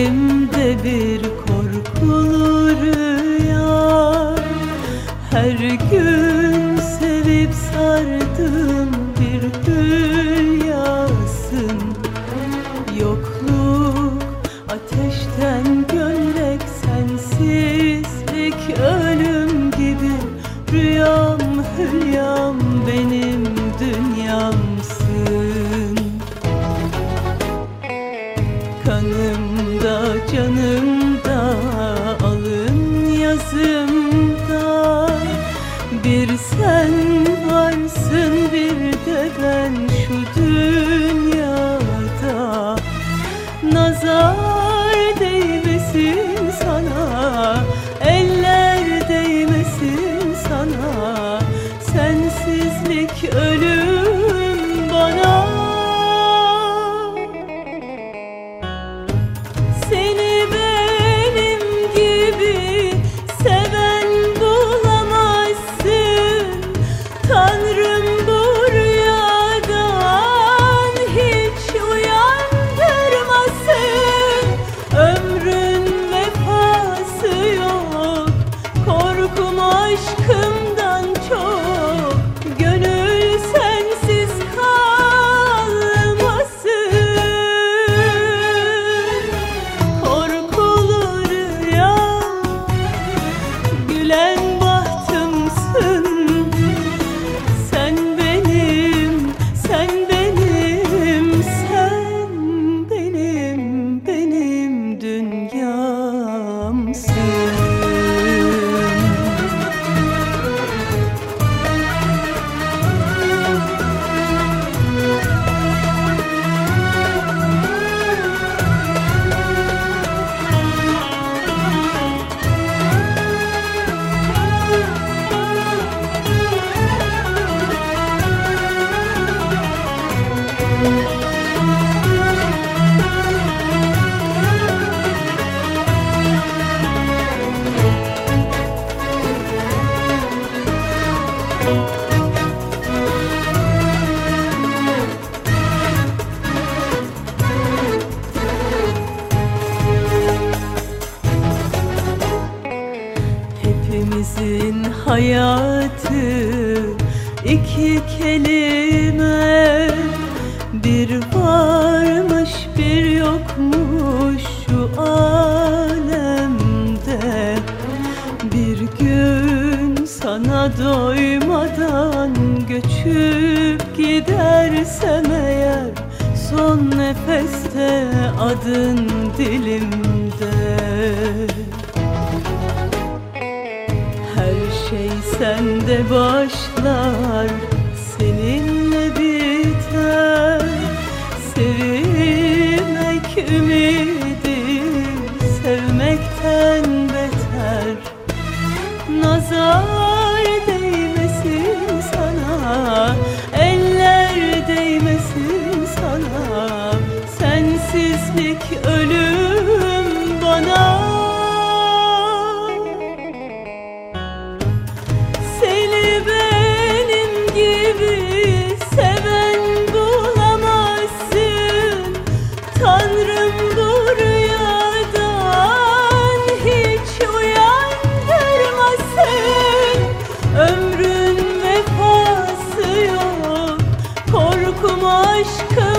içimde bir korkulu rüya. Her gün sevip sardım. Sen varsın bir de ben şu dünyada. Nazar korkum Hepimizin hayatı iki kelime Bir varmış bir yokmuş şu alemde. Bir gün sana doymadan göçüp gidersem eğer Son nefeste adın dilimde. Her şey sende başlar ümit Aşkım aşkım